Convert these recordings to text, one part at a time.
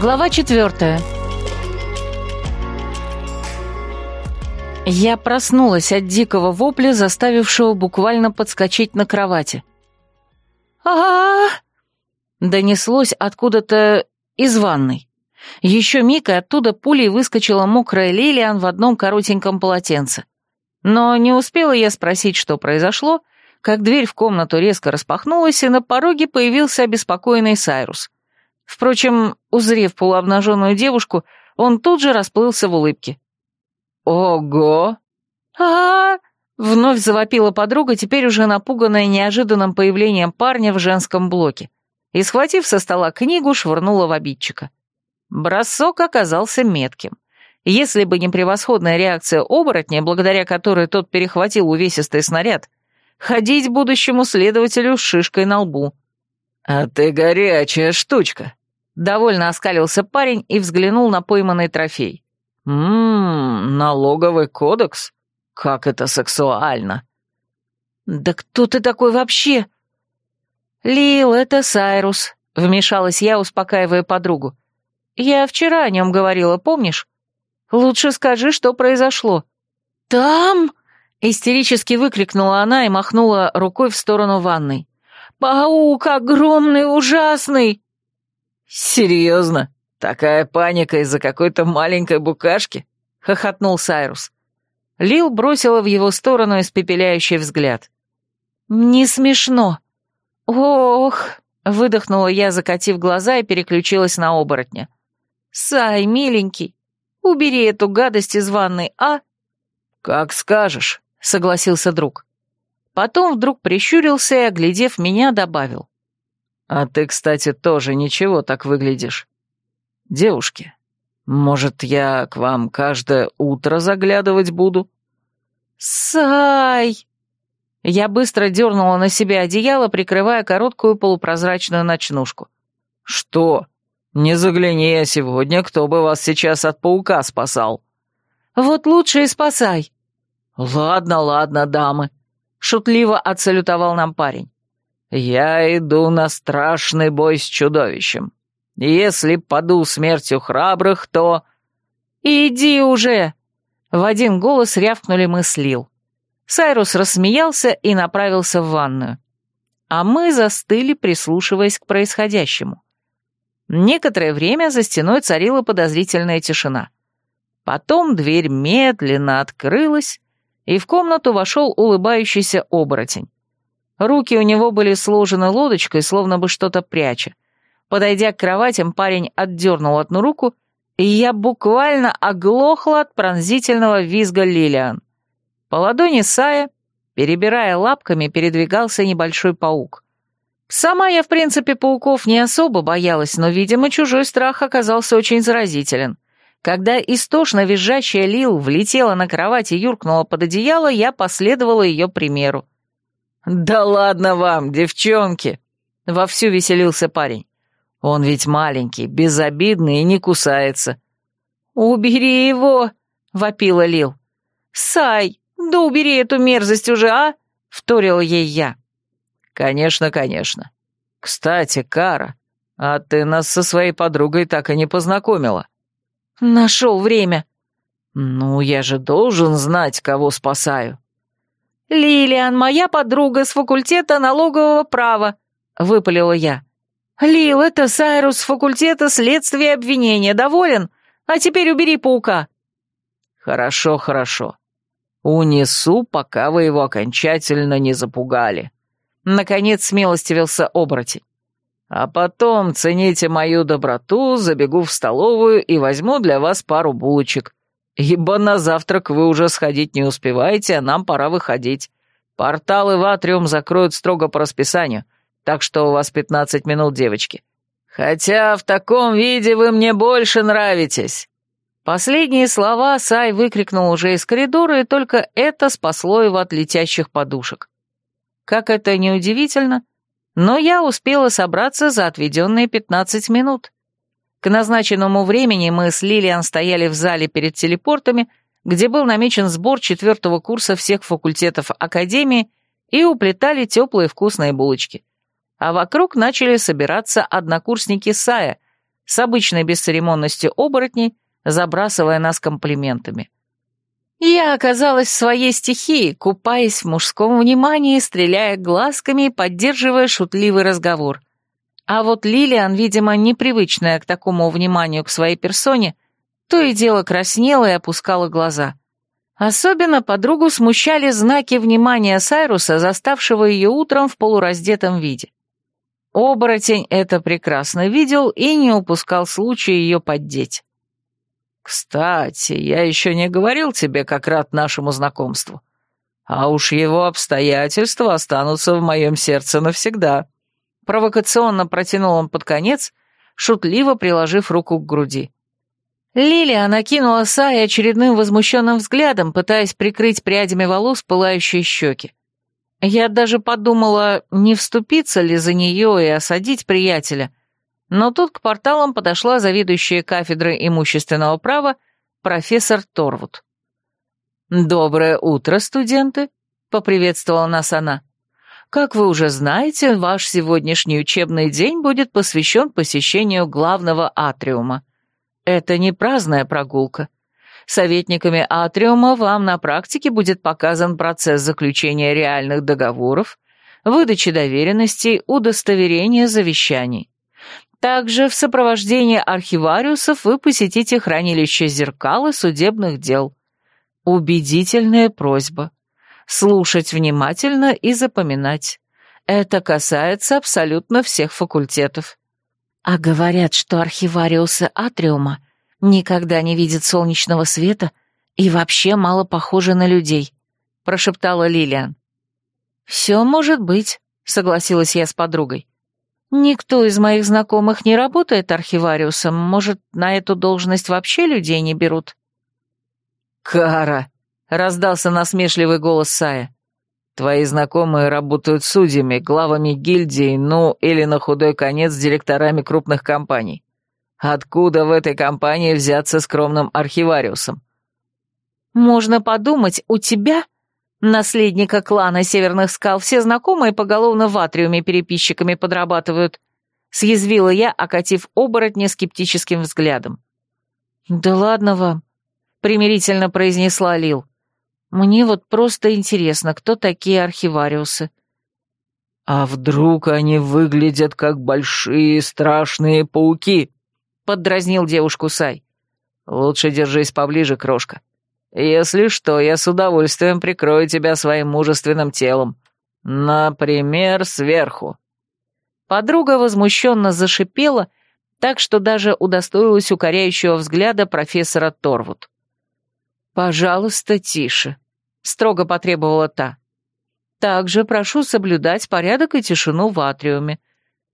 Глава четвертая. Я проснулась от дикого вопля, заставившего буквально подскочить на кровати. а Донеслось откуда-то из ванной. Еще миг, и оттуда пулей выскочила мокрая Лилиан в одном коротеньком полотенце. Но не успела я спросить, что произошло, как дверь в комнату резко распахнулась, и на пороге появился обеспокоенный Сайрус. Впрочем, узрев полуобнаженную девушку, он тут же расплылся в улыбке. «Ого!» а, -а, -а Вновь завопила подруга, теперь уже напуганная неожиданным появлением парня в женском блоке, и, схватив со стола книгу, швырнула в обидчика. Бросок оказался метким. Если бы не превосходная реакция оборотня, благодаря которой тот перехватил увесистый снаряд, ходить будущему следователю с шишкой на лбу. «А ты горячая штучка», Довольно оскалился парень и взглянул на пойманный трофей. «Ммм, налоговый кодекс? Как это сексуально!» «Да кто ты такой вообще?» «Лил, это Сайрус», — вмешалась я, успокаивая подругу. «Я вчера о нем говорила, помнишь? Лучше скажи, что произошло». «Там?» — истерически выкрикнула она и махнула рукой в сторону ванной. «Паук огромный, ужасный!» «Серьезно? Такая паника из-за какой-то маленькой букашки?» — хохотнул Сайрус. Лил бросила в его сторону испепеляющий взгляд. «Не смешно. Ох!» — выдохнула я, закатив глаза и переключилась на оборотня. «Сай, миленький, убери эту гадость из ванной, а?» «Как скажешь», — согласился друг. Потом вдруг прищурился и, оглядев меня, добавил. А ты, кстати, тоже ничего так выглядишь. Девушки, может, я к вам каждое утро заглядывать буду? Сай! Я быстро дернула на себя одеяло, прикрывая короткую полупрозрачную ночнушку. Что? Не загляни я сегодня, кто бы вас сейчас от паука спасал. Вот лучше и спасай. Ладно, ладно, дамы. Шутливо отсалютовал нам парень. «Я иду на страшный бой с чудовищем. Если паду смертью храбрых, то...» «Иди уже!» В один голос рявкнули мы с Лил. Сайрус рассмеялся и направился в ванную. А мы застыли, прислушиваясь к происходящему. Некоторое время за стеной царила подозрительная тишина. Потом дверь медленно открылась, и в комнату вошел улыбающийся оборотень. Руки у него были сложены лодочкой, словно бы что-то пряча. Подойдя к кроватям, парень отдернул одну руку, и я буквально оглохла от пронзительного визга Лилиан. По ладони Сая, перебирая лапками, передвигался небольшой паук. Сама я, в принципе, пауков не особо боялась, но, видимо, чужой страх оказался очень заразителен. Когда истошно визжащая Лил влетела на кровать и юркнула под одеяло, я последовала ее примеру. «Да ладно вам, девчонки!» — вовсю веселился парень. «Он ведь маленький, безобидный и не кусается». «Убери его!» — вопила Лил. «Сай, да убери эту мерзость уже, а?» — вторила ей я. «Конечно, конечно. Кстати, Кара, а ты нас со своей подругой так и не познакомила». «Нашел время». «Ну, я же должен знать, кого спасаю». «Лилиан, моя подруга с факультета налогового права», — выпалила я. «Лил, это Сайрус с факультета следствия и обвинения. Доволен? А теперь убери паука». «Хорошо, хорошо. Унесу, пока вы его окончательно не запугали». Наконец смилостивился оборотень. «А потом цените мою доброту, забегу в столовую и возьму для вас пару булочек ибо на завтрак вы уже сходить не успеваете, а нам пора выходить. Порталы в Атриум закроют строго по расписанию, так что у вас пятнадцать минут, девочки. Хотя в таком виде вы мне больше нравитесь». Последние слова Сай выкрикнул уже из коридора, и только это спасло его от летящих подушек. Как это неудивительно, но я успела собраться за отведенные пятнадцать минут. К назначенному времени мы с Лилиан стояли в зале перед телепортами, где был намечен сбор четвертого курса всех факультетов Академии, и уплетали теплые вкусные булочки. А вокруг начали собираться однокурсники Сая, с обычной бесцеремонностью оборотней, забрасывая нас комплиментами. Я оказалась в своей стихии, купаясь в мужском внимании, стреляя глазками и поддерживая шутливый разговор. А вот Лилиан, видимо, непривычная к такому вниманию к своей персоне, то и дело краснела и опускала глаза. Особенно подругу смущали знаки внимания Сайруса, заставшего ее утром в полураздетом виде. Оборотень это прекрасно видел и не упускал случая ее поддеть. «Кстати, я еще не говорил тебе, как рад нашему знакомству. А уж его обстоятельства останутся в моем сердце навсегда». Провокационно протянул он под конец, шутливо приложив руку к груди. Лилия накинула Сай очередным возмущенным взглядом, пытаясь прикрыть прядями волос пылающие щеки. Я даже подумала, не вступиться ли за нее и осадить приятеля, но тут к порталам подошла заведующая кафедрой имущественного права профессор Торвуд. «Доброе утро, студенты!» — поприветствовала нас она. «Как вы уже знаете, ваш сегодняшний учебный день будет посвящен посещению главного атриума. Это не праздная прогулка. Советниками атриума вам на практике будет показан процесс заключения реальных договоров, выдачи доверенностей, удостоверения завещаний. Также в сопровождении архивариусов вы посетите хранилище зеркал судебных дел. Убедительная просьба. Слушать внимательно и запоминать. Это касается абсолютно всех факультетов. А говорят, что архивариусы Атриума никогда не видят солнечного света и вообще мало похожи на людей, прошептала Лилиан. Все может быть, согласилась я с подругой. Никто из моих знакомых не работает архивариусом, может, на эту должность вообще людей не берут. Кара, раздался насмешливый голос Сая. Твои знакомые работают судьями, главами гильдии, ну, или на худой конец директорами крупных компаний. Откуда в этой компании взяться скромным архивариусом? Можно подумать, у тебя, наследника клана Северных Скал, все знакомые поголовно в атриуме переписчиками подрабатывают, съязвила я, окатив оборотня скептическим взглядом. «Да ладно вам», — примирительно произнесла Лил. Мне вот просто интересно, кто такие архивариусы. А вдруг они выглядят как большие страшные пауки? Поддразнил девушку Сай. Лучше держись поближе, крошка. Если что, я с удовольствием прикрою тебя своим мужественным телом. Например, сверху. Подруга возмущенно зашипела, так что даже удостоилась укоряющего взгляда профессора Торвуд. «Пожалуйста, тише», — строго потребовала та. «Также прошу соблюдать порядок и тишину в атриуме.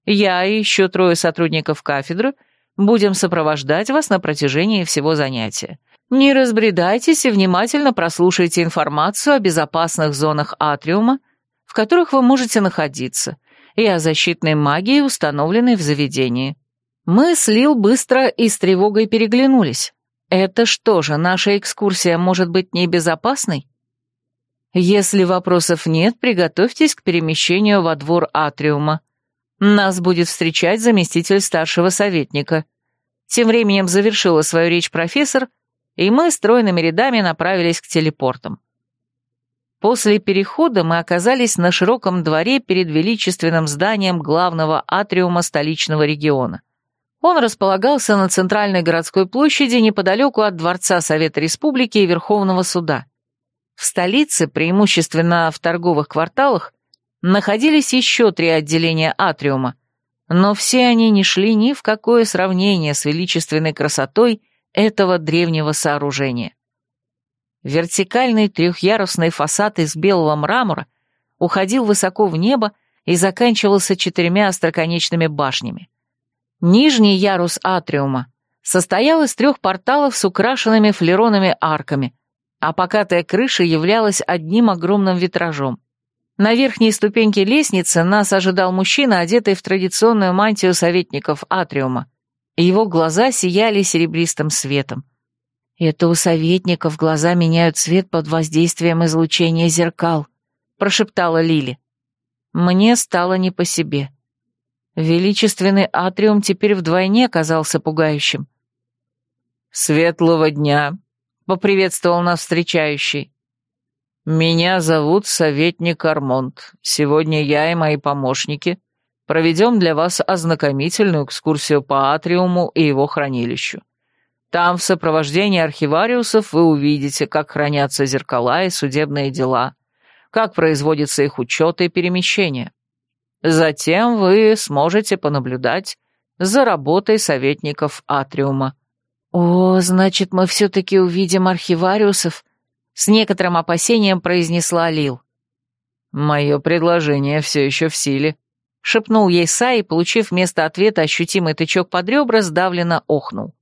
Я и еще трое сотрудников кафедры будем сопровождать вас на протяжении всего занятия. Не разбредайтесь и внимательно прослушайте информацию о безопасных зонах атриума, в которых вы можете находиться, и о защитной магии, установленной в заведении». Мы с Лил быстро и с тревогой переглянулись. Это что же, наша экскурсия может быть небезопасной? Если вопросов нет, приготовьтесь к перемещению во двор Атриума. Нас будет встречать заместитель старшего советника. Тем временем завершила свою речь профессор, и мы стройными рядами направились к телепортам. После перехода мы оказались на широком дворе перед величественным зданием главного атриума столичного региона. Он располагался на центральной городской площади неподалеку от Дворца Совета Республики и Верховного Суда. В столице, преимущественно в торговых кварталах, находились еще три отделения атриума, но все они не шли ни в какое сравнение с величественной красотой этого древнего сооружения. Вертикальный трехъярусный фасад из белого мрамора уходил высоко в небо и заканчивался четырьмя остроконечными башнями. Нижний ярус атриума состоял из трех порталов с украшенными флеронами арками, а покатая крыша являлась одним огромным витражом. На верхней ступеньке лестницы нас ожидал мужчина, одетый в традиционную мантию советников атриума. Его глаза сияли серебристым светом. «Это у советников глаза меняют цвет под воздействием излучения зеркал», — прошептала Лили. Мне стало не по себе. Величественный атриум теперь вдвойне казался пугающим. «Светлого дня!» — поприветствовал нас встречающий. «Меня зовут советник Армонт. Сегодня я и мои помощники проведем для вас ознакомительную экскурсию по атриуму и его хранилищу. Там в сопровождении архивариусов вы увидите, как хранятся зеркала и судебные дела, как производится их учет и перемещение. Затем вы сможете понаблюдать за работой советников атриума. «О, значит, мы все-таки увидим архивариусов?» С некоторым опасением произнесла Лил. «Мое предложение все еще в силе», — шепнул ей Сай, получив вместо ответа ощутимый тычок под ребра, сдавленно охнул.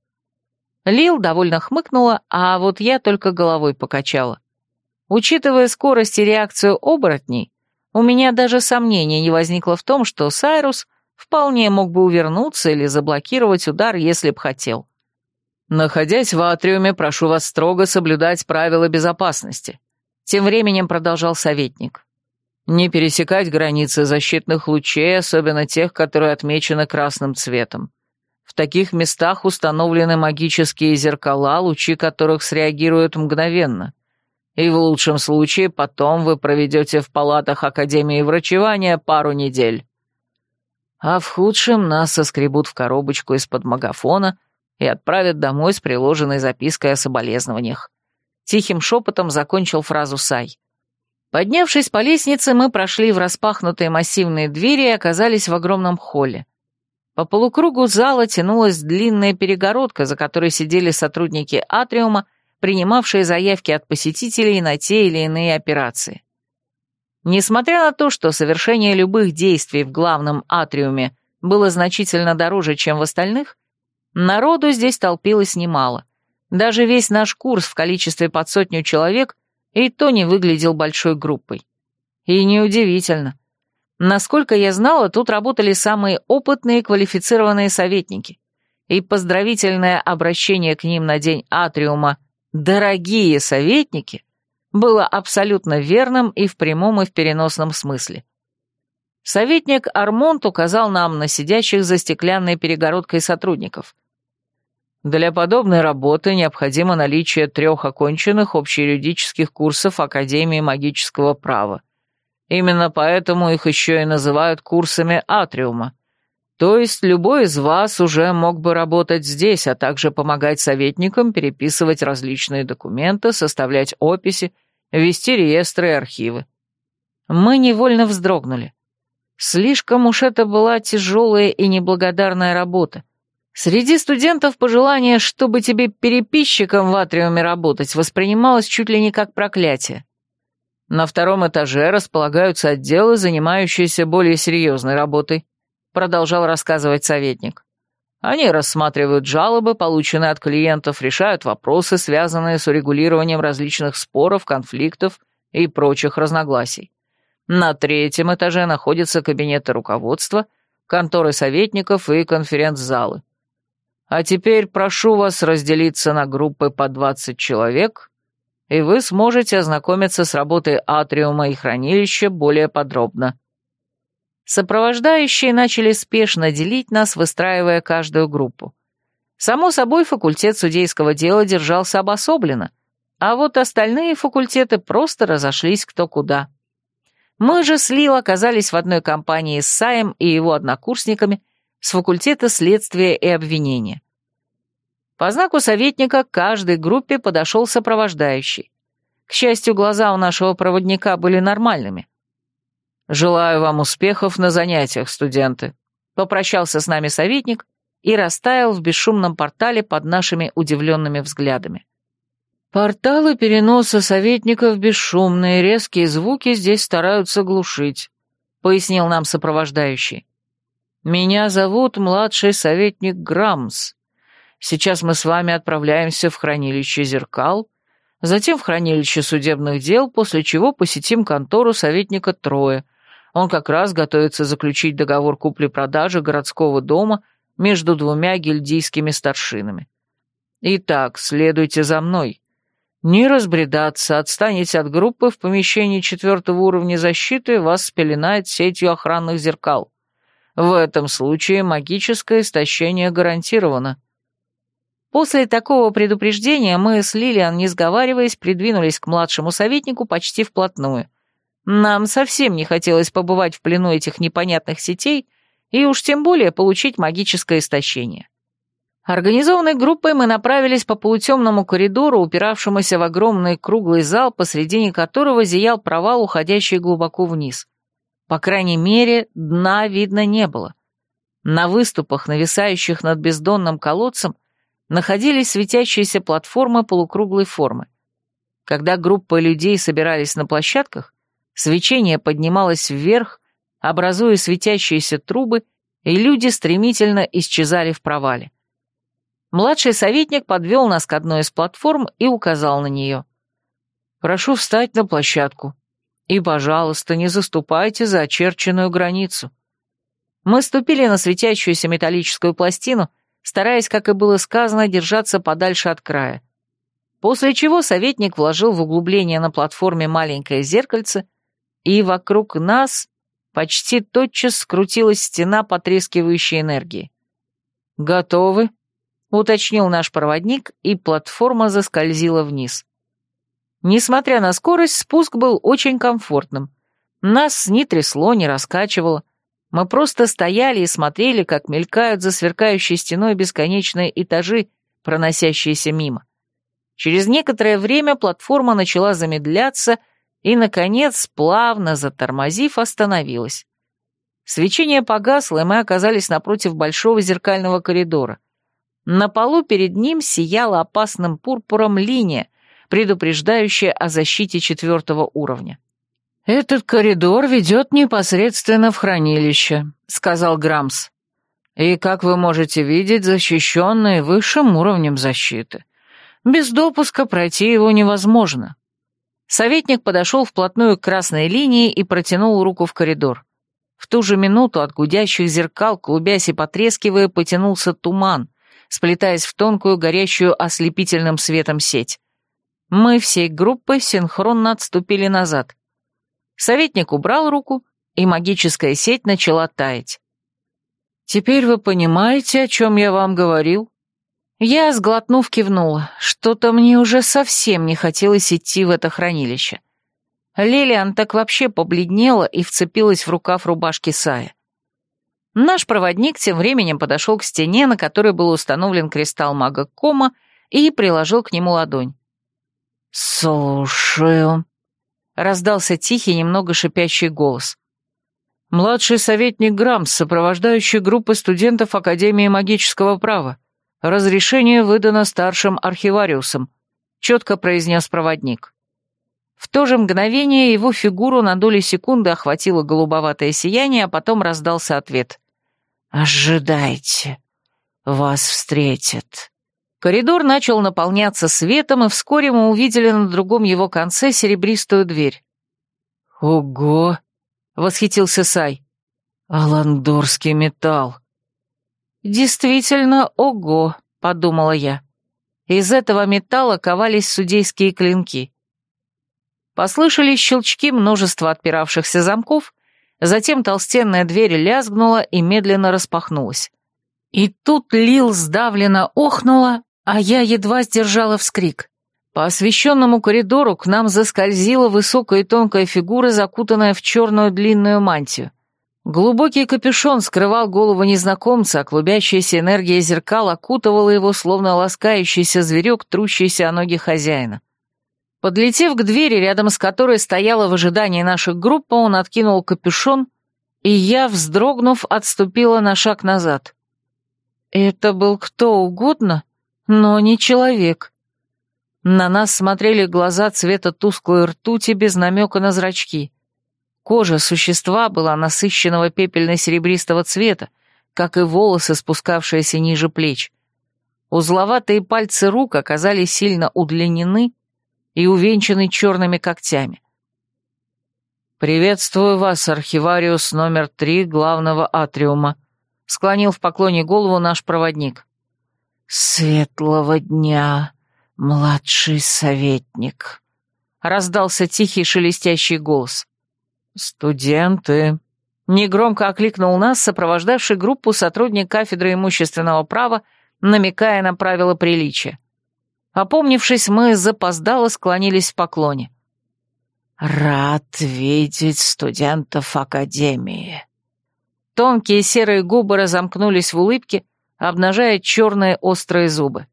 Лил довольно хмыкнула, а вот я только головой покачала. Учитывая скорость и реакцию оборотней, у меня даже сомнения не возникло в том, что Сайрус вполне мог бы увернуться или заблокировать удар, если б хотел. «Находясь в атриуме, прошу вас строго соблюдать правила безопасности», тем временем продолжал советник. «Не пересекать границы защитных лучей, особенно тех, которые отмечены красным цветом. В таких местах установлены магические зеркала, лучи которых среагируют мгновенно. И в лучшем случае потом вы проведете в палатах Академии врачевания пару недель. А в худшем нас соскребут в коробочку из-под магафона и отправят домой с приложенной запиской о соболезнованиях. Тихим шепотом закончил фразу Сай. Поднявшись по лестнице, мы прошли в распахнутые массивные двери и оказались в огромном холле. По полукругу зала тянулась длинная перегородка, за которой сидели сотрудники Атриума, принимавшие заявки от посетителей на те или иные операции. Несмотря на то, что совершение любых действий в главном Атриуме было значительно дороже, чем в остальных, народу здесь толпилось немало. Даже весь наш курс в количестве под сотню человек и то не выглядел большой группой. И неудивительно. Насколько я знала, тут работали самые опытные квалифицированные советники, и поздравительное обращение к ним на день Атриума «дорогие советники» было абсолютно верным и в прямом, и в переносном смысле. Советник Армонт указал нам на сидящих за стеклянной перегородкой сотрудников. Для подобной работы необходимо наличие трех оконченных общеюридических курсов Академии магического права – Именно поэтому их еще и называют курсами атриума. То есть любой из вас уже мог бы работать здесь, а также помогать советникам переписывать различные документы, составлять описи, вести реестры и архивы. Мы невольно вздрогнули. Слишком уж это была тяжелая и неблагодарная работа. Среди студентов пожелание, чтобы тебе переписчиком в атриуме работать, воспринималось чуть ли не как проклятие. На втором этаже располагаются отделы, занимающиеся более серьезной работой», продолжал рассказывать советник. Они рассматривают жалобы, полученные от клиентов, решают вопросы, связанные с урегулированием различных споров, конфликтов и прочих разногласий. На третьем этаже находятся кабинеты руководства, конторы советников и конференц-залы. А теперь прошу вас разделиться на группы по 20 человек и вы сможете ознакомиться с работой атриума и хранилища более подробно. Сопровождающие начали спешно делить нас, выстраивая каждую группу. Само собой, факультет судейского дела держался обособленно, а вот остальные факультеты просто разошлись кто куда. Мы же с Лил оказались в одной компании с Саем и его однокурсниками с факультета следствия и обвинения. По знаку советника к каждой группе подошел сопровождающий. К счастью, глаза у нашего проводника были нормальными. «Желаю вам успехов на занятиях, студенты», — попрощался с нами советник и растаял в бесшумном портале под нашими удивленными взглядами. «Порталы переноса советников бесшумные, резкие звуки здесь стараются глушить», — пояснил нам сопровождающий. «Меня зовут младший советник Грамс. Сейчас мы с вами отправляемся в хранилище зеркал, затем в хранилище судебных дел, после чего посетим контору советника Троя. Он как раз готовится заключить договор купли-продажи городского дома между двумя гильдийскими старшинами. Итак, следуйте за мной. Не разбредаться, отстанете от группы в помещении четвертого уровня защиты, вас спеленает сетью охранных зеркал. В этом случае магическое истощение гарантировано. После такого предупреждения мы с Лилиан, не сговариваясь, придвинулись к младшему советнику почти вплотную. Нам совсем не хотелось побывать в плену этих непонятных сетей и уж тем более получить магическое истощение. Организованной группой мы направились по полутемному коридору, упиравшемуся в огромный круглый зал, посредине которого зиял провал, уходящий глубоко вниз. По крайней мере, дна видно не было. На выступах, нависающих над бездонным колодцем, находились светящиеся платформы полукруглой формы. Когда группа людей собирались на площадках, свечение поднималось вверх, образуя светящиеся трубы, и люди стремительно исчезали в провале. Младший советник подвел нас к одной из платформ и указал на нее. «Прошу встать на площадку. И, пожалуйста, не заступайте за очерченную границу». Мы ступили на светящуюся металлическую пластину, стараясь, как и было сказано, держаться подальше от края. После чего советник вложил в углубление на платформе маленькое зеркальце, и вокруг нас почти тотчас скрутилась стена потрескивающей энергии. «Готовы?» уточнил наш проводник, и платформа заскользила вниз. Несмотря на скорость, спуск был очень комфортным. Нас ни трясло, ни раскачивало. Мы просто стояли и смотрели, как мелькают за сверкающей стеной бесконечные этажи, проносящиеся мимо. Через некоторое время платформа начала замедляться и, наконец, плавно затормозив, остановилась. Свечение погасло, и мы оказались напротив большого зеркального коридора. На полу перед ним сияла опасным пурпуром линия, предупреждающая о защите четвертого уровня. «Этот коридор ведет непосредственно в хранилище», — сказал Грамс. «И, как вы можете видеть, защищенный высшим уровнем защиты. Без допуска пройти его невозможно». Советник подошел вплотную к красной линии и протянул руку в коридор. В ту же минуту от гудящих зеркал, клубясь и потрескивая, потянулся туман, сплетаясь в тонкую, горящую ослепительным светом сеть. Мы всей группой синхронно отступили назад. Советник убрал руку, и магическая сеть начала таять. «Теперь вы понимаете, о чем я вам говорил?» Я, сглотнув, кивнула. Что-то мне уже совсем не хотелось идти в это хранилище. Лилиан так вообще побледнела и вцепилась в рукав рубашки Сая. Наш проводник тем временем подошел к стене, на которой был установлен кристалл мага Кома, и приложил к нему ладонь. «Слушаю», — раздался тихий, немного шипящий голос. «Младший советник Грамс, сопровождающий группы студентов Академии магического права. Разрешение выдано старшим архивариусом», — четко произнес проводник. В то же мгновение его фигуру на доли секунды охватило голубоватое сияние, а потом раздался ответ. «Ожидайте, вас встретят». Коридор начал наполняться светом, и вскоре мы увидели на другом его конце серебристую дверь. «Ого!» — восхитился Сай. «Аландорский металл!» «Действительно, ого!» — подумала я. Из этого металла ковались судейские клинки. Послышались щелчки множества отпиравшихся замков, Затем толстенная дверь лязгнула и медленно распахнулась. И тут Лил сдавленно охнула, а я едва сдержала вскрик. По освещенному коридору к нам заскользила высокая и тонкая фигура, закутанная в черную длинную мантию. Глубокий капюшон скрывал голову незнакомца, а клубящаяся энергия зеркал окутывала его, словно ласкающийся зверек, трущийся о ноги хозяина. Подлетев к двери, рядом с которой стояла в ожидании наша группа, он откинул капюшон, и я, вздрогнув, отступила на шаг назад. Это был кто угодно, но не человек. На нас смотрели глаза цвета тусклой ртути без намека на зрачки. Кожа существа была насыщенного пепельно-серебристого цвета, как и волосы, спускавшиеся ниже плеч. Узловатые пальцы рук оказались сильно удлинены, и увенчанный черными когтями. «Приветствую вас, архивариус номер три главного атриума», — склонил в поклоне голову наш проводник. «Светлого дня, младший советник», — раздался тихий шелестящий голос. «Студенты», Негромко окликнул нас, сопровождавший группу сотрудник кафедры имущественного права, намекая на правила приличия. Опомнившись, мы запоздало склонились в поклоне. «Рад видеть студентов Академии». Тонкие серые губы разомкнулись в улыбке, обнажая черные острые зубы.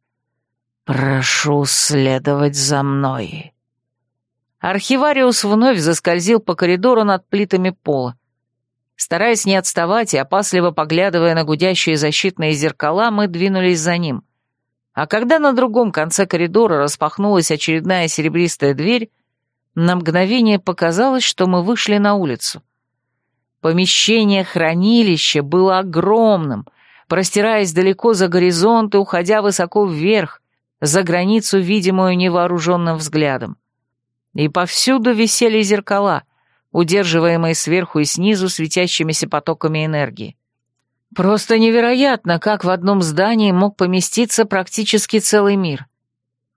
«Прошу следовать за мной». Архивариус вновь заскользил по коридору над плитами пола. Стараясь не отставать и опасливо поглядывая на гудящие защитные зеркала, мы двинулись за ним. А когда на другом конце коридора распахнулась очередная серебристая дверь, на мгновение показалось, что мы вышли на улицу. Помещение хранилища было огромным, простираясь далеко за горизонт и уходя высоко вверх, за границу, видимую невооруженным взглядом. И повсюду висели зеркала, удерживаемые сверху и снизу светящимися потоками энергии. Просто невероятно, как в одном здании мог поместиться практически целый мир.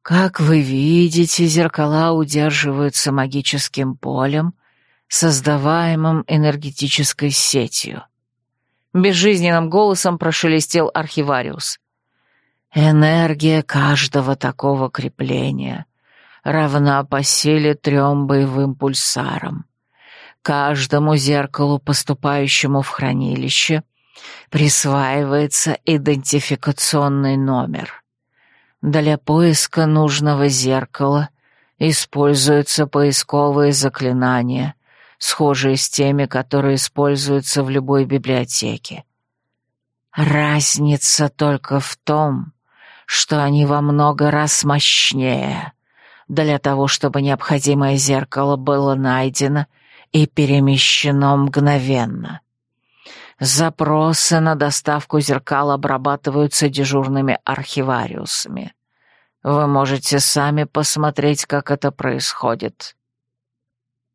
Как вы видите, зеркала удерживаются магическим полем, создаваемым энергетической сетью. Безжизненным голосом прошелестел архивариус. Энергия каждого такого крепления равна по силе трем боевым пульсарам. Каждому зеркалу, поступающему в хранилище, присваивается идентификационный номер. Для поиска нужного зеркала используются поисковые заклинания, схожие с теми, которые используются в любой библиотеке. Разница только в том, что они во много раз мощнее. Для того, чтобы необходимое зеркало было найдено и перемещено мгновенно. Запросы на доставку зеркал обрабатываются дежурными архивариусами. Вы можете сами посмотреть, как это происходит.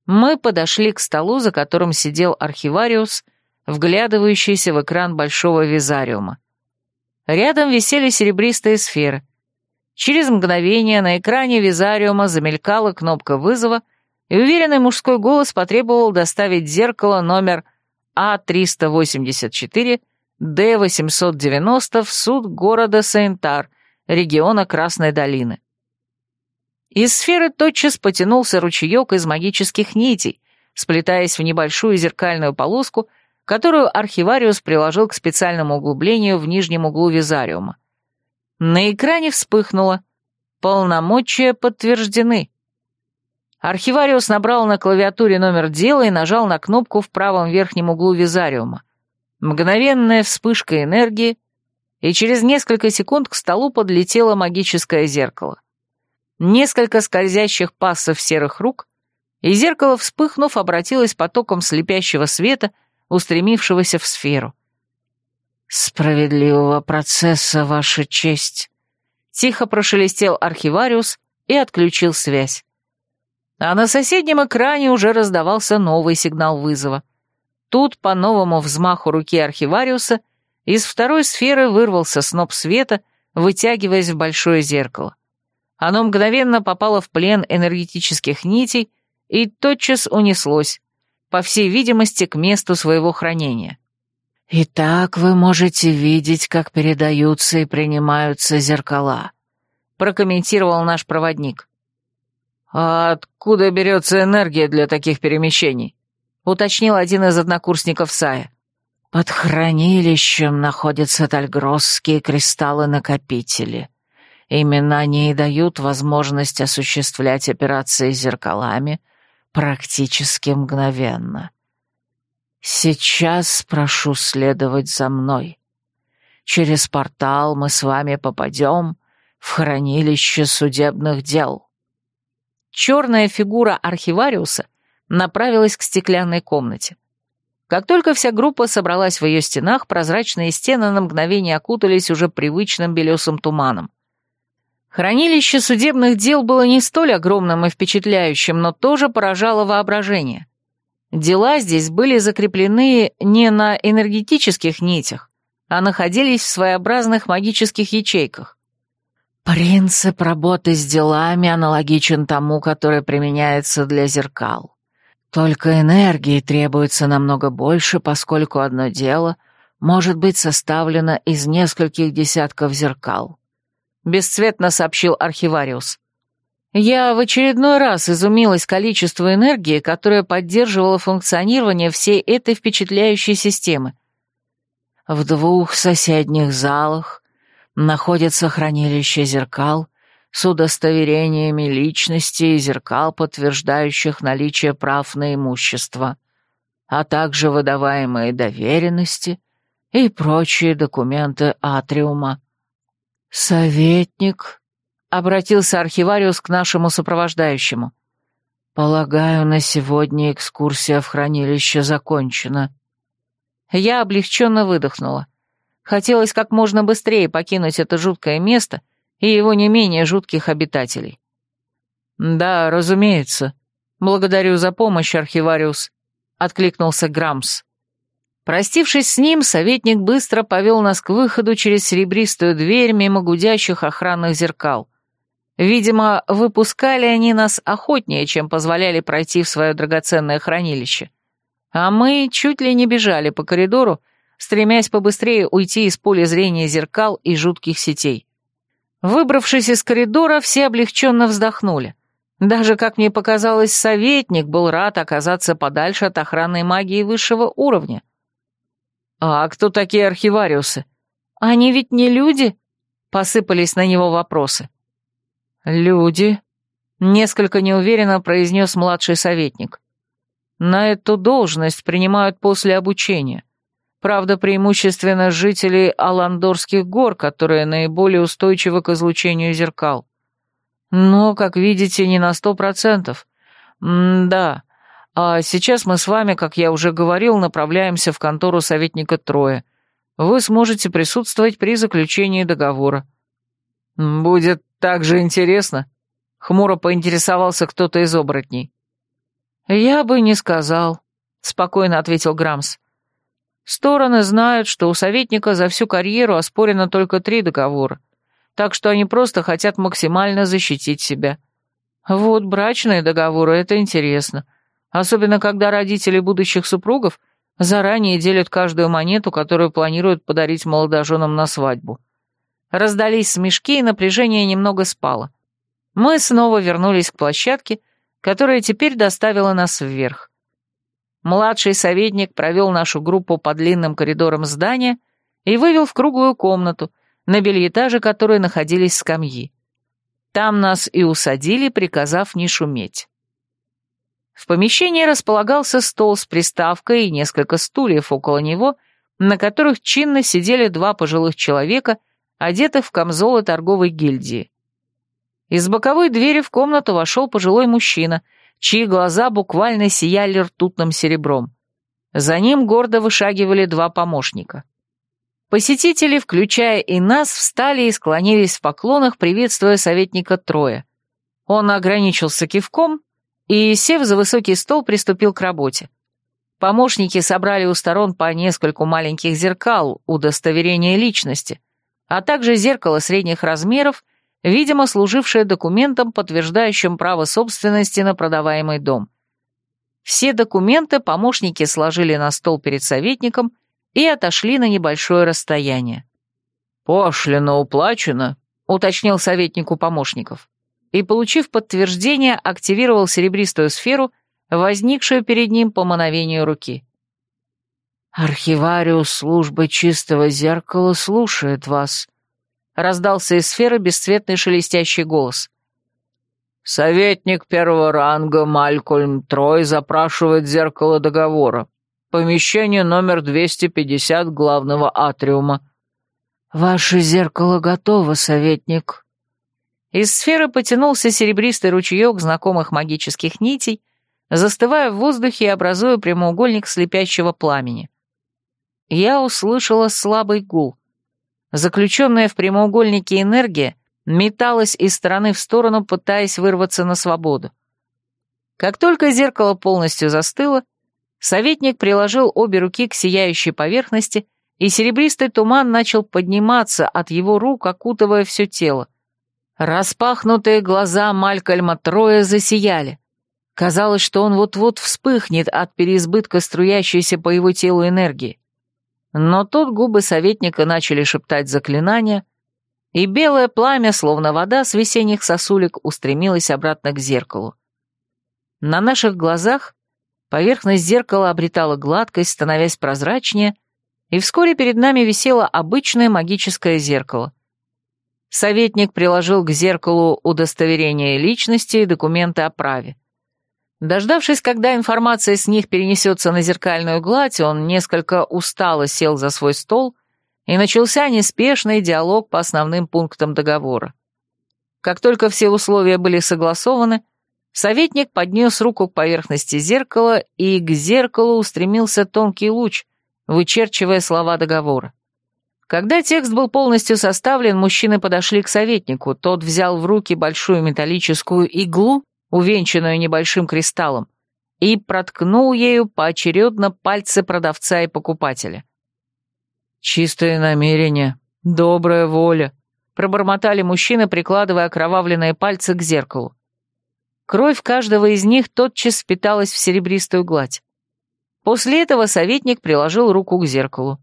Мы подошли к столу, за которым сидел архивариус, вглядывающийся в экран большого визариума. Рядом висели серебристые сферы. Через мгновение на экране визариума замелькала кнопка вызова, и уверенный мужской голос потребовал доставить зеркало номер а384, Д890 в суд города Сейнтар, региона Красной долины. Из сферы тотчас потянулся ручеек из магических нитей, сплетаясь в небольшую зеркальную полоску, которую архивариус приложил к специальному углублению в нижнем углу визариума. На экране вспыхнуло «Полномочия подтверждены». Архивариус набрал на клавиатуре номер дела и нажал на кнопку в правом верхнем углу визариума. Мгновенная вспышка энергии, и через несколько секунд к столу подлетело магическое зеркало. Несколько скользящих пассов серых рук, и зеркало, вспыхнув, обратилось потоком слепящего света, устремившегося в сферу. «Справедливого процесса, Ваша честь!» Тихо прошелестел архивариус и отключил связь. А на соседнем экране уже раздавался новый сигнал вызова. Тут, по новому взмаху руки архивариуса, из второй сферы вырвался сноп света, вытягиваясь в большое зеркало. Оно мгновенно попало в плен энергетических нитей и тотчас унеслось, по всей видимости, к месту своего хранения. «Итак, вы можете видеть, как передаются и принимаются зеркала», прокомментировал наш проводник. «А откуда берется энергия для таких перемещений?» — уточнил один из однокурсников Сая. «Под хранилищем находятся тальгросские кристаллы-накопители. Именно они и дают возможность осуществлять операции зеркалами практически мгновенно. Сейчас прошу следовать за мной. Через портал мы с вами попадем в хранилище судебных дел» черная фигура архивариуса направилась к стеклянной комнате. Как только вся группа собралась в ее стенах, прозрачные стены на мгновение окутались уже привычным белесым туманом. Хранилище судебных дел было не столь огромным и впечатляющим, но тоже поражало воображение. Дела здесь были закреплены не на энергетических нитях, а находились в своеобразных магических ячейках. Принцип работы с делами аналогичен тому, который применяется для зеркал. Только энергии требуется намного больше, поскольку одно дело может быть составлено из нескольких десятков зеркал», — бесцветно сообщил архивариус. Я в очередной раз изумилась количеству энергии, которое поддерживало функционирование всей этой впечатляющей системы. В двух соседних залах находится хранилище зеркал с удостоверениями личности и зеркал, подтверждающих наличие прав на имущество, а также выдаваемые доверенности и прочие документы Атриума. Советник Обратился архивариус к нашему сопровождающему. «Полагаю, на сегодня экскурсия в хранилище закончена». Я облегченно выдохнула. Хотелось как можно быстрее покинуть это жуткое место и его не менее жутких обитателей. «Да, разумеется. Благодарю за помощь, архивариус», — откликнулся Грамс. Простившись с ним, советник быстро повел нас к выходу через серебристую дверь мимо гудящих охранных зеркал. Видимо, выпускали они нас охотнее, чем позволяли пройти в свое драгоценное хранилище. А мы чуть ли не бежали по коридору, стремясь побыстрее уйти из поля зрения зеркал и жутких сетей. Выбравшись из коридора, все облегченно вздохнули. Даже, как мне показалось, советник был рад оказаться подальше от охранной магии высшего уровня. «А кто такие архивариусы? Они ведь не люди?» — посыпались на него вопросы. «Люди», — несколько неуверенно произнес младший советник. «На эту должность принимают после обучения. Правда, преимущественно жители Аландорских гор, которые наиболее устойчивы к излучению зеркал. Но, как видите, не на сто процентов. да. А сейчас мы с вами, как я уже говорил, направляемся в контору советника Троя. Вы сможете присутствовать при заключении договора». «Будет так же интересно?» — хмуро поинтересовался кто-то из оборотней. «Я бы не сказал», — спокойно ответил Грамс. «Стороны знают, что у советника за всю карьеру оспорено только три договора, так что они просто хотят максимально защитить себя. Вот брачные договоры — это интересно, особенно когда родители будущих супругов заранее делят каждую монету, которую планируют подарить молодоженам на свадьбу. Раздались смешки, и напряжение немного спало. Мы снова вернулись к площадке, которая теперь доставила нас вверх. Младший советник провел нашу группу по длинным коридорам здания и вывел в круглую комнату, на бельэтаже которой находились скамьи. Там нас и усадили, приказав не шуметь. В помещении располагался стол с приставкой и несколько стульев около него, на которых чинно сидели два пожилых человека одетых в камзолы торговой гильдии. Из боковой двери в комнату вошел пожилой мужчина, чьи глаза буквально сияли ртутным серебром. За ним гордо вышагивали два помощника. Посетители, включая и нас, встали и склонились в поклонах, приветствуя советника Троя. Он ограничился кивком и, сев за высокий стол, приступил к работе. Помощники собрали у сторон по нескольку маленьких зеркал, удостоверения личности, а также зеркало средних размеров, видимо, служившее документом, подтверждающим право собственности на продаваемый дом. Все документы помощники сложили на стол перед советником и отошли на небольшое расстояние. «Пошлина уплачена», — уточнил советнику помощников, и, получив подтверждение, активировал серебристую сферу, возникшую перед ним по мановению руки. «Архивариус службы чистого зеркала слушает вас», — раздался из сферы бесцветный шелестящий голос. «Советник первого ранга Малькольм Трой запрашивает зеркало договора. Помещение номер 250 главного атриума». «Ваше зеркало готово, советник». Из сферы потянулся серебристый ручеек знакомых магических нитей, застывая в воздухе и образуя прямоугольник слепящего пламени я услышала слабый гул. Заключенная в прямоугольнике энергия металась из стороны в сторону, пытаясь вырваться на свободу. Как только зеркало полностью застыло, советник приложил обе руки к сияющей поверхности, и серебристый туман начал подниматься от его рук, окутывая все тело. Распахнутые глаза Малькольма Троя засияли. Казалось, что он вот-вот вспыхнет от переизбытка струящейся по его телу энергии. Но тут губы советника начали шептать заклинания, и белое пламя, словно вода с весенних сосулек, устремилось обратно к зеркалу. На наших глазах поверхность зеркала обретала гладкость, становясь прозрачнее, и вскоре перед нами висело обычное магическое зеркало. Советник приложил к зеркалу удостоверение личности и документы о праве. Дождавшись, когда информация с них перенесется на зеркальную гладь, он несколько устало сел за свой стол, и начался неспешный диалог по основным пунктам договора. Как только все условия были согласованы, советник поднес руку к поверхности зеркала, и к зеркалу устремился тонкий луч, вычерчивая слова договора. Когда текст был полностью составлен, мужчины подошли к советнику, тот взял в руки большую металлическую иглу увенчанную небольшим кристаллом, и проткнул ею поочередно пальцы продавца и покупателя. «Чистое намерение, добрая воля», — пробормотали мужчины, прикладывая окровавленные пальцы к зеркалу. Кровь каждого из них тотчас впиталась в серебристую гладь. После этого советник приложил руку к зеркалу.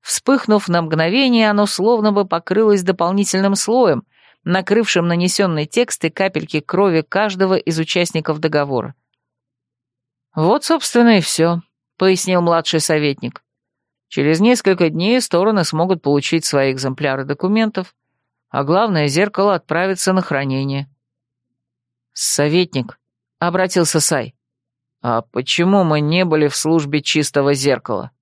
Вспыхнув на мгновение, оно словно бы покрылось дополнительным слоем — накрывшим нанесенный текст и капельки крови каждого из участников договора. «Вот, собственно, и все», — пояснил младший советник. «Через несколько дней стороны смогут получить свои экземпляры документов, а главное, зеркало отправится на хранение». «Советник», — обратился Сай. «А почему мы не были в службе чистого зеркала?»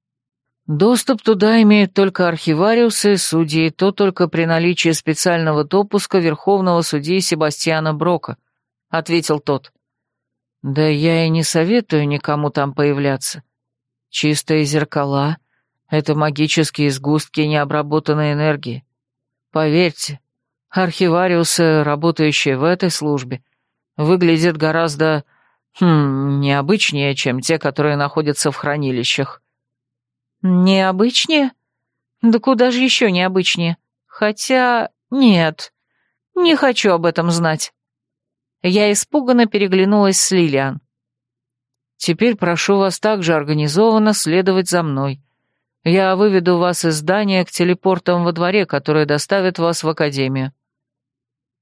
Доступ туда имеют только архивариусы и судьи, то только при наличии специального допуска верховного судьи Себастьяна Брока, — ответил тот. Да я и не советую никому там появляться. Чистые зеркала — это магические сгустки необработанной энергии. Поверьте, архивариусы, работающие в этой службе, выглядят гораздо, хм, необычнее, чем те, которые находятся в хранилищах. «Необычнее? Да куда же еще необычнее? Хотя... нет, не хочу об этом знать». Я испуганно переглянулась с Лилиан. «Теперь прошу вас также организованно следовать за мной. Я выведу вас из здания к телепортам во дворе, которые доставят вас в академию».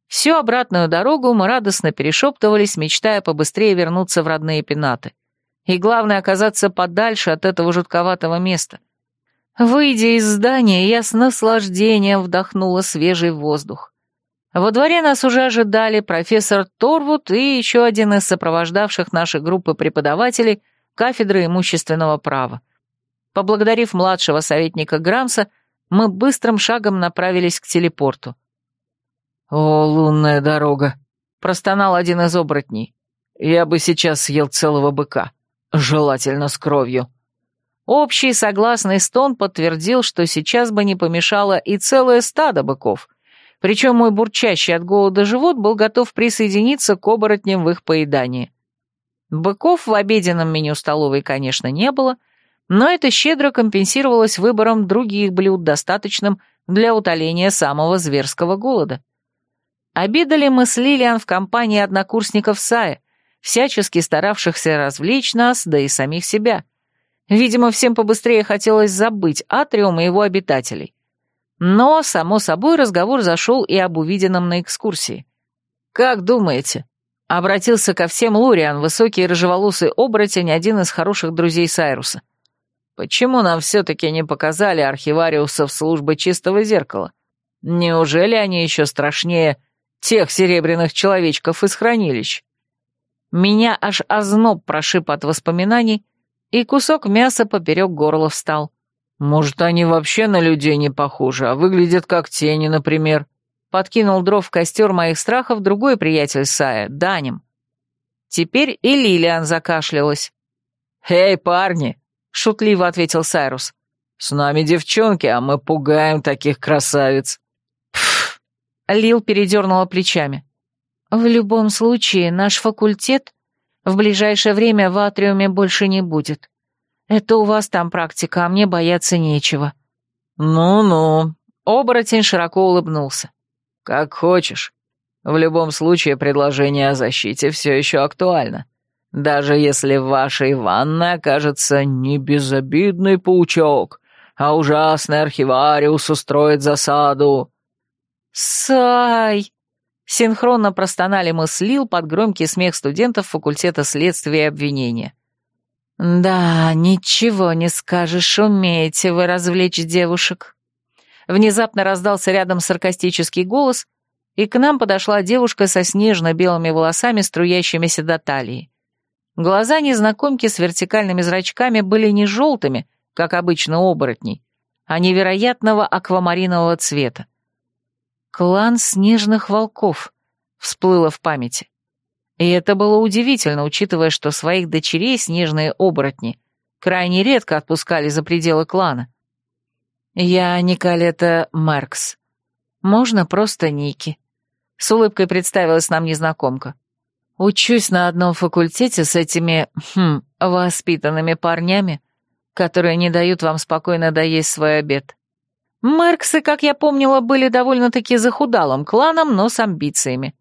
Всю обратную дорогу мы радостно перешептывались, мечтая побыстрее вернуться в родные пенаты. И главное, оказаться подальше от этого жутковатого места. Выйдя из здания, я с наслаждением вдохнула свежий воздух. Во дворе нас уже ожидали профессор Торвуд и еще один из сопровождавших нашей группы преподавателей кафедры имущественного права. Поблагодарив младшего советника Грамса, мы быстрым шагом направились к телепорту. «О, лунная дорога!» — простонал один из оборотней. «Я бы сейчас съел целого быка». Желательно с кровью. Общий согласный стон подтвердил, что сейчас бы не помешало и целое стадо быков. Причем мой бурчащий от голода живот был готов присоединиться к оборотням в их поедании. Быков в обеденном меню столовой, конечно, не было, но это щедро компенсировалось выбором других блюд, достаточным для утоления самого зверского голода. Обедали мы с Лилиан в компании однокурсников Сая, всячески старавшихся развлечь нас, да и самих себя. Видимо, всем побыстрее хотелось забыть Атриум и его обитателей. Но, само собой, разговор зашел и об увиденном на экскурсии. «Как думаете?» — обратился ко всем Луриан, высокий рыжеволосый оборотень, один из хороших друзей Сайруса. «Почему нам все-таки не показали архивариусов службы чистого зеркала? Неужели они еще страшнее тех серебряных человечков из хранилищ?» Меня аж озноб прошиб от воспоминаний, и кусок мяса поперек горла встал. «Может, они вообще на людей не похожи, а выглядят как тени, например?» Подкинул дров в костер моих страхов другой приятель Сая, Данем. Теперь и Лилиан закашлялась. «Эй, парни!» — шутливо ответил Сайрус. «С нами девчонки, а мы пугаем таких красавиц». «Пф!» — Лил передернула плечами. В любом случае, наш факультет в ближайшее время в атриуме больше не будет. Это у вас там практика, а мне бояться нечего». «Ну-ну», — оборотень широко улыбнулся. «Как хочешь. В любом случае, предложение о защите все еще актуально. Даже если в вашей ванной окажется не безобидный паучок, а ужасный архивариус устроит засаду». «Сай!» Синхронно простонали мы с Лил под громкий смех студентов факультета следствия и обвинения. «Да, ничего не скажешь, умеете вы развлечь девушек». Внезапно раздался рядом саркастический голос, и к нам подошла девушка со снежно-белыми волосами, струящимися до талии. Глаза незнакомки с вертикальными зрачками были не желтыми, как обычно оборотней, а невероятного аквамаринового цвета. «Клан снежных волков» всплыло в памяти. И это было удивительно, учитывая, что своих дочерей снежные оборотни крайне редко отпускали за пределы клана. «Я Николета Маркс. Можно просто Ники?» С улыбкой представилась нам незнакомка. «Учусь на одном факультете с этими, хм, воспитанными парнями, которые не дают вам спокойно доесть свой обед. Марксы, как я помнила, были довольно-таки захудалым кланом, но с амбициями.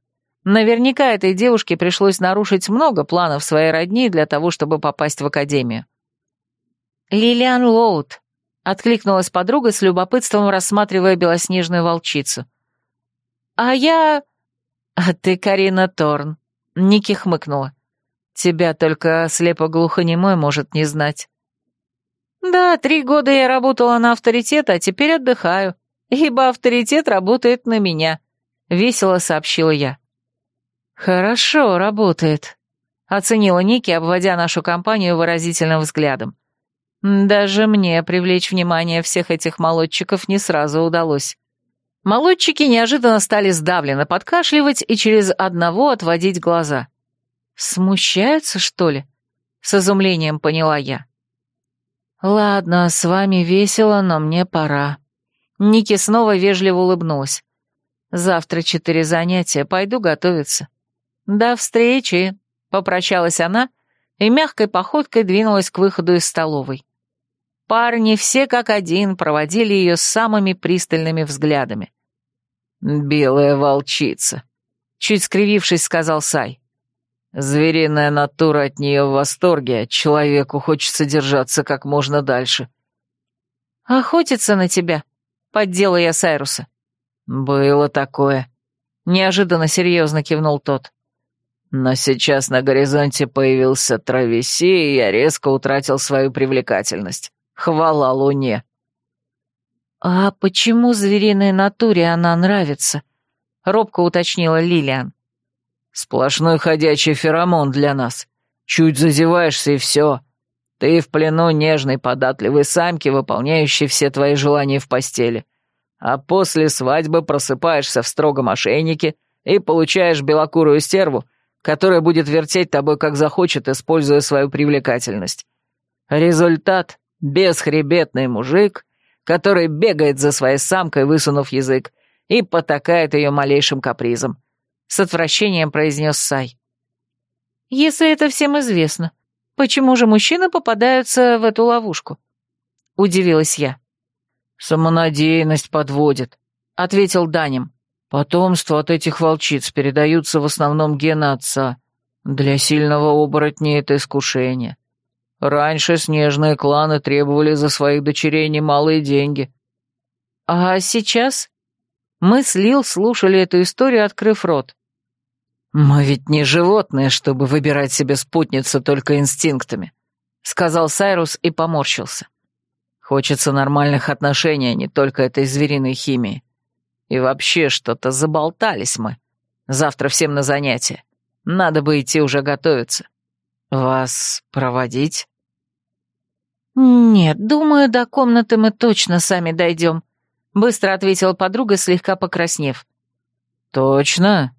Наверняка этой девушке пришлось нарушить много планов своей родни для того, чтобы попасть в академию. «Лилиан Лоуд», — откликнулась подруга с любопытством, рассматривая белоснежную волчицу. «А я...» «А ты Карина Торн», — Ники хмыкнула. «Тебя только слепо-глухонемой может не знать». «Да, три года я работала на авторитет, а теперь отдыхаю, ибо авторитет работает на меня», — весело сообщила я. «Хорошо работает», — оценила Ники, обводя нашу компанию выразительным взглядом. «Даже мне привлечь внимание всех этих молодчиков не сразу удалось». Молодчики неожиданно стали сдавленно подкашливать и через одного отводить глаза. «Смущаются, что ли?» — с изумлением поняла я. «Ладно, с вами весело, но мне пора». Ники снова вежливо улыбнулась. «Завтра четыре занятия, пойду готовиться». «До встречи», — попрощалась она и мягкой походкой двинулась к выходу из столовой. Парни все как один проводили ее самыми пристальными взглядами. «Белая волчица», — чуть скривившись, сказал Сай. Звериная натура от нее в восторге, человеку хочется держаться как можно дальше. «Охотится на тебя», — поддела я Сайруса. «Было такое», — неожиданно серьезно кивнул тот. «Но сейчас на горизонте появился Травеси, и я резко утратил свою привлекательность. Хвала Луне». «А почему звериной натуре она нравится?» — робко уточнила Лилиан. Сплошной ходячий феромон для нас. Чуть зазеваешься и все. Ты в плену нежной, податливой самки, выполняющей все твои желания в постели. А после свадьбы просыпаешься в строгом ошейнике и получаешь белокурую стерву, которая будет вертеть тобой как захочет, используя свою привлекательность. Результат — бесхребетный мужик, который бегает за своей самкой, высунув язык, и потакает ее малейшим капризом с отвращением произнес Сай. «Если это всем известно, почему же мужчины попадаются в эту ловушку?» Удивилась я. «Самонадеянность подводит», — ответил Данем. «Потомство от этих волчиц передаются в основном гены отца. Для сильного оборотня это искушение. Раньше снежные кланы требовали за своих дочерей немалые деньги». «А сейчас?» Мы с Лил слушали эту историю, открыв рот. «Мы ведь не животные, чтобы выбирать себе спутницу только инстинктами», — сказал Сайрус и поморщился. «Хочется нормальных отношений, а не только этой звериной химии. И вообще что-то заболтались мы. Завтра всем на занятия. Надо бы идти уже готовиться. Вас проводить?» «Нет, думаю, до комнаты мы точно сами дойдем», — быстро ответила подруга, слегка покраснев. «Точно?»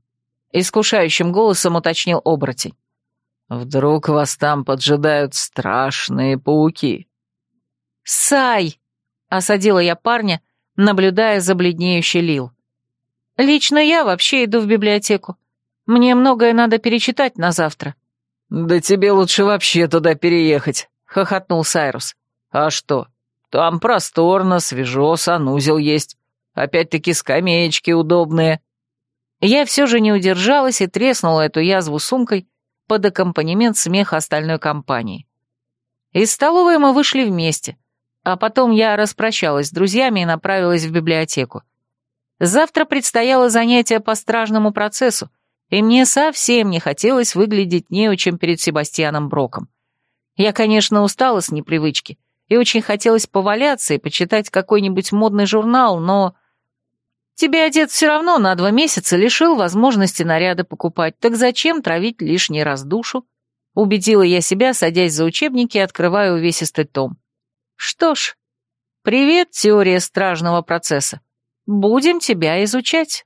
Искушающим голосом уточнил оборотень. «Вдруг вас там поджидают страшные пауки?» «Сай!» — осадила я парня, наблюдая за бледнеющей Лил. «Лично я вообще иду в библиотеку. Мне многое надо перечитать на завтра». «Да тебе лучше вообще туда переехать», — хохотнул Сайрус. «А что? Там просторно, свежо, санузел есть. Опять-таки скамеечки удобные». Я все же не удержалась и треснула эту язву сумкой, под аккомпанемент смеха остальной компании. Из столовой мы вышли вместе, а потом я распрощалась с друзьями и направилась в библиотеку. Завтра предстояло занятие по стражному процессу, и мне совсем не хотелось выглядеть неучем перед Себастьяном Броком. Я, конечно, устала с непривычки, и очень хотелось поваляться и почитать какой-нибудь модный журнал, но... Тебе отец все равно на два месяца лишил возможности наряды покупать, так зачем травить лишний раз душу? Убедила я себя, садясь за учебники и открывая увесистый том. Что ж, привет, теория стражного процесса. Будем тебя изучать.